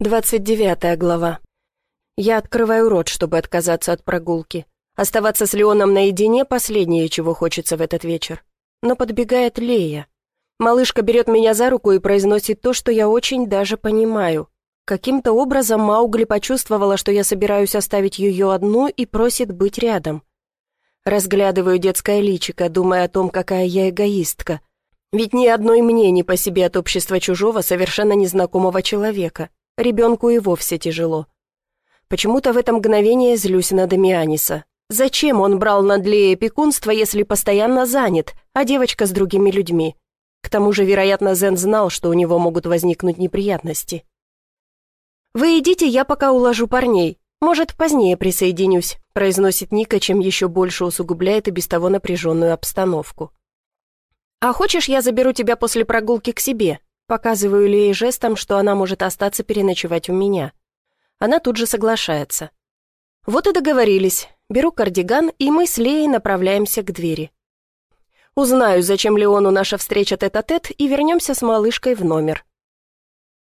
29 глава. Я открываю рот, чтобы отказаться от прогулки. Оставаться с Леоном наедине – последнее, чего хочется в этот вечер. Но подбегает Лея. Малышка берет меня за руку и произносит то, что я очень даже понимаю. Каким-то образом Маугли почувствовала, что я собираюсь оставить ее одну и просит быть рядом. Разглядываю детское личико, думая о том, какая я эгоистка. Ведь ни одной мне не по себе от общества чужого, совершенно незнакомого человека. Ребенку и вовсе тяжело. Почему-то в это мгновение злюсь на Дамианиса. Зачем он брал над Леей опекунство, если постоянно занят, а девочка с другими людьми? К тому же, вероятно, Зен знал, что у него могут возникнуть неприятности. «Вы идите, я пока уложу парней. Может, позднее присоединюсь», произносит Ника, чем еще больше усугубляет и без того напряженную обстановку. «А хочешь, я заберу тебя после прогулки к себе?» Показываю Лее жестом, что она может остаться переночевать у меня. Она тут же соглашается. Вот и договорились. Беру кардиган, и мы с Леей направляемся к двери. Узнаю, зачем Леону наша встреча тет-а-тет, -тет, и вернемся с малышкой в номер.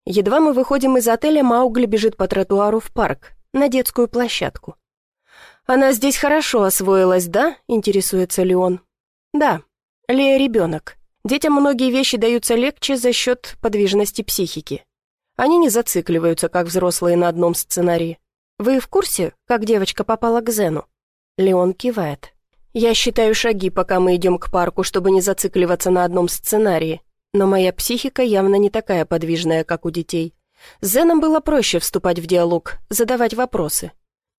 Едва мы выходим из отеля, Маугли бежит по тротуару в парк, на детскую площадку. «Она здесь хорошо освоилась, да?» — интересуется Леон. «Да, Лея ребенок. Детям многие вещи даются легче за счет подвижности психики. Они не зацикливаются, как взрослые на одном сценарии. Вы в курсе, как девочка попала к Зену? Леон кивает. Я считаю шаги, пока мы идем к парку, чтобы не зацикливаться на одном сценарии. Но моя психика явно не такая подвижная, как у детей. С Зеном было проще вступать в диалог, задавать вопросы.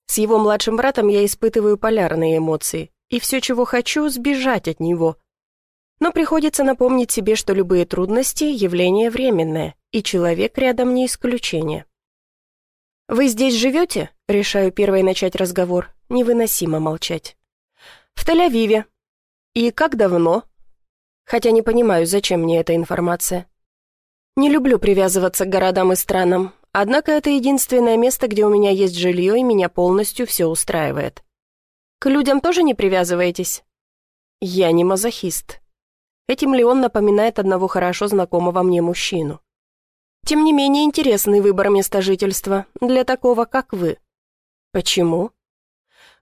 С его младшим братом я испытываю полярные эмоции. И все, чего хочу, сбежать от него, но приходится напомнить себе, что любые трудности – явление временное, и человек рядом не исключение. «Вы здесь живете?» – решаю первой начать разговор. Невыносимо молчать. «В Тель-Авиве». «И как давно?» Хотя не понимаю, зачем мне эта информация. Не люблю привязываться к городам и странам, однако это единственное место, где у меня есть жилье, и меня полностью все устраивает. К людям тоже не привязываетесь? Я не мазохист. Этим Леон напоминает одного хорошо знакомого мне мужчину. Тем не менее, интересный выбор места жительства для такого, как вы. Почему?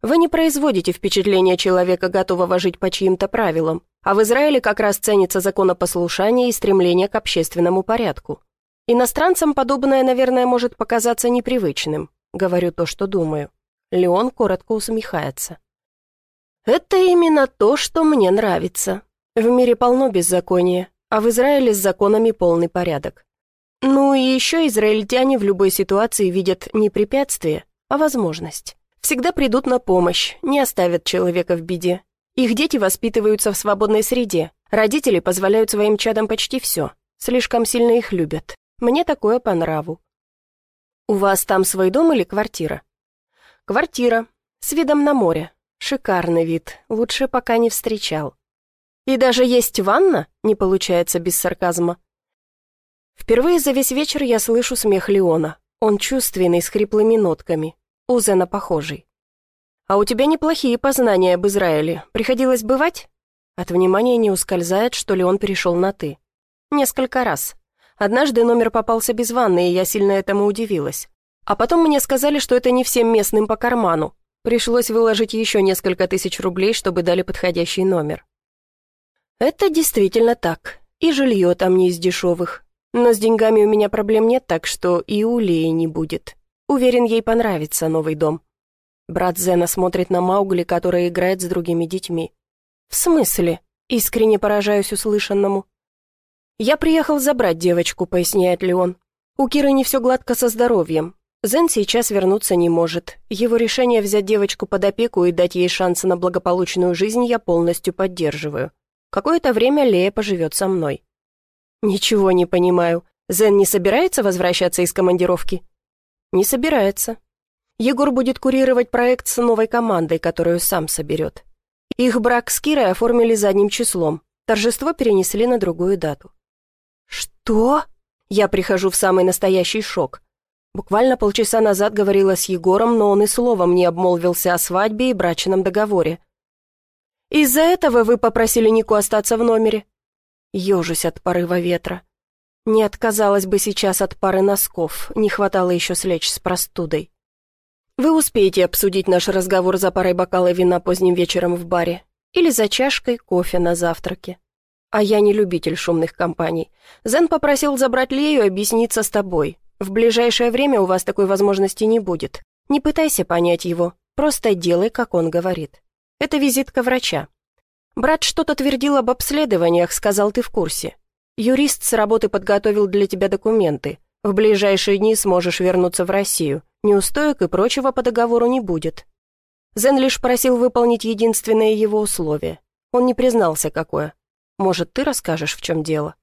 Вы не производите впечатление человека, готового жить по чьим-то правилам, а в Израиле как раз ценится законопослушание и стремление к общественному порядку. Иностранцам подобное, наверное, может показаться непривычным. Говорю то, что думаю. Леон коротко усмехается. «Это именно то, что мне нравится. В мире полно беззакония, а в Израиле с законами полный порядок. Ну и еще израильтяне в любой ситуации видят не препятствие, а возможность. Всегда придут на помощь, не оставят человека в беде. Их дети воспитываются в свободной среде. Родители позволяют своим чадам почти все. Слишком сильно их любят. Мне такое по нраву. У вас там свой дом или квартира? Квартира. С видом на море. Шикарный вид. Лучше пока не встречал. «И даже есть ванна?» — не получается без сарказма. Впервые за весь вечер я слышу смех Леона. Он чувственный, с хриплыми нотками. У Зена похожий. «А у тебя неплохие познания об Израиле. Приходилось бывать?» От внимания не ускользает, что Леон перешел на «ты». Несколько раз. Однажды номер попался без ванны, и я сильно этому удивилась. А потом мне сказали, что это не всем местным по карману. Пришлось выложить еще несколько тысяч рублей, чтобы дали подходящий номер. Это действительно так. И жилье там не из дешевых. Но с деньгами у меня проблем нет, так что и у Леи не будет. Уверен, ей понравится новый дом. Брат Зена смотрит на Маугли, которая играет с другими детьми. «В смысле?» Искренне поражаюсь услышанному. «Я приехал забрать девочку», — поясняет Леон. «У Киры не все гладко со здоровьем. Зен сейчас вернуться не может. Его решение взять девочку под опеку и дать ей шансы на благополучную жизнь я полностью поддерживаю. Какое-то время Лея поживет со мной. Ничего не понимаю. Зен не собирается возвращаться из командировки? Не собирается. Егор будет курировать проект с новой командой, которую сам соберет. Их брак с Кирой оформили задним числом. Торжество перенесли на другую дату. Что? Я прихожу в самый настоящий шок. Буквально полчаса назад говорила с Егором, но он и словом не обмолвился о свадьбе и брачном договоре. Из-за этого вы попросили Нику остаться в номере?» Ежусь от порыва ветра. Не отказалась бы сейчас от пары носков, не хватало еще слечь с простудой. Вы успеете обсудить наш разговор за парой бокала вина поздним вечером в баре или за чашкой кофе на завтраке. А я не любитель шумных компаний. Зен попросил забрать Лею и объясниться с тобой. В ближайшее время у вас такой возможности не будет. Не пытайся понять его, просто делай, как он говорит. Это визитка врача. Брат что-то твердил об обследованиях, сказал, ты в курсе. Юрист с работы подготовил для тебя документы. В ближайшие дни сможешь вернуться в Россию. Неустоек и прочего по договору не будет. Зен лишь просил выполнить единственное его условие. Он не признался, какое. Может, ты расскажешь, в чем дело?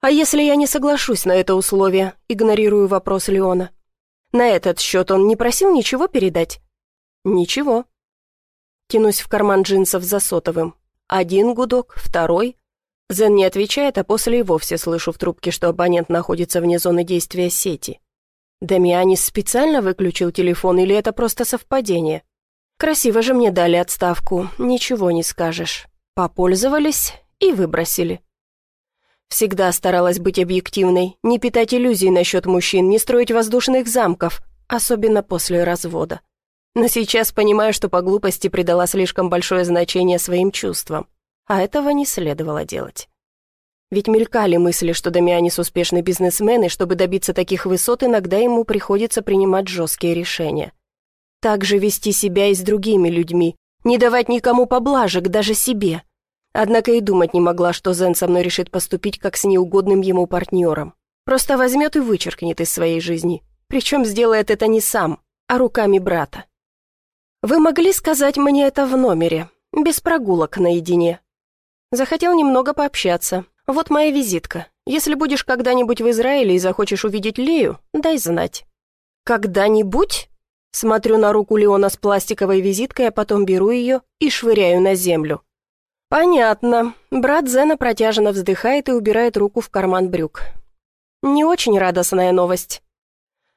А если я не соглашусь на это условие, игнорирую вопрос Леона? На этот счет он не просил ничего передать? Ничего. Тянусь в карман джинсов за сотовым. Один гудок, второй. Зен не отвечает, а после и вовсе слышу в трубке, что абонент находится вне зоны действия сети. Дамианис специально выключил телефон или это просто совпадение? Красиво же мне дали отставку, ничего не скажешь. Попользовались и выбросили. Всегда старалась быть объективной, не питать иллюзий насчет мужчин, не строить воздушных замков, особенно после развода. Но сейчас понимаю, что по глупости придала слишком большое значение своим чувствам, а этого не следовало делать. Ведь мелькали мысли, что Дамианис успешный бизнесмен, и чтобы добиться таких высот, иногда ему приходится принимать жесткие решения. Также вести себя и с другими людьми, не давать никому поблажек, даже себе. Однако и думать не могла, что Зен со мной решит поступить как с неугодным ему партнером. Просто возьмет и вычеркнет из своей жизни. Причем сделает это не сам, а руками брата. Вы могли сказать мне это в номере, без прогулок наедине. Захотел немного пообщаться. Вот моя визитка. Если будешь когда-нибудь в Израиле и захочешь увидеть Лею, дай знать. Когда-нибудь? Смотрю на руку Леона с пластиковой визиткой, а потом беру ее и швыряю на землю. Понятно. Брат Зена протяженно вздыхает и убирает руку в карман брюк. Не очень радостная новость.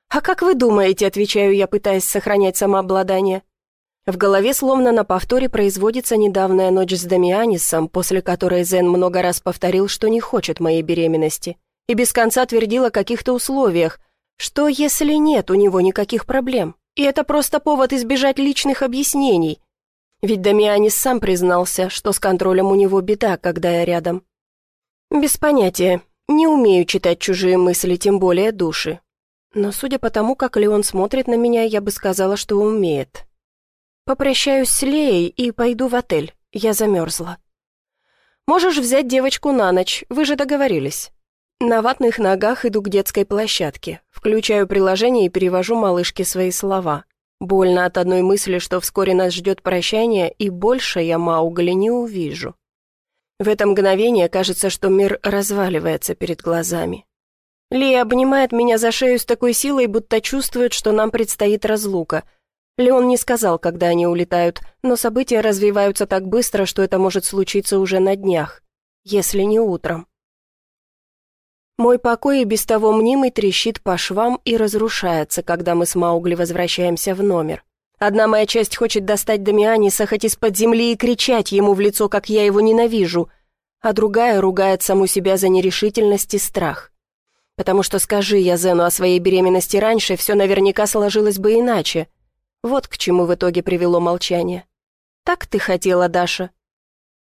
«А как вы думаете?» – отвечаю я, пытаясь сохранять самообладание. В голове словно на повторе производится недавняя ночь с Дамианисом, после которой Зен много раз повторил, что не хочет моей беременности, и без конца твердил о каких-то условиях, что если нет у него никаких проблем, и это просто повод избежать личных объяснений. Ведь Дамианис сам признался, что с контролем у него беда, когда я рядом. Без понятия, не умею читать чужие мысли, тем более души. Но судя по тому, как Леон смотрит на меня, я бы сказала, что умеет. Попрощаюсь с Леей и пойду в отель, я замерзла. Можешь взять девочку на ночь, вы же договорились. На ватных ногах иду к детской площадке, включаю приложение и перевожу малышке свои слова. Больно от одной мысли, что вскоре нас ждет прощание, и больше я Маугли не увижу. В это мгновение кажется, что мир разваливается перед глазами. Лия обнимает меня за шею с такой силой, будто чувствует, что нам предстоит разлука. Леон не сказал, когда они улетают, но события развиваются так быстро, что это может случиться уже на днях, если не утром. Мой покой и без того мнимый трещит по швам и разрушается, когда мы с Маугли возвращаемся в номер. Одна моя часть хочет достать Дамианиса хоть из-под земли и кричать ему в лицо, как я его ненавижу, а другая ругает саму себя за нерешительность и страх. Потому что скажи я Зену о своей беременности раньше, все наверняка сложилось бы иначе. Вот к чему в итоге привело молчание. «Так ты хотела, Даша,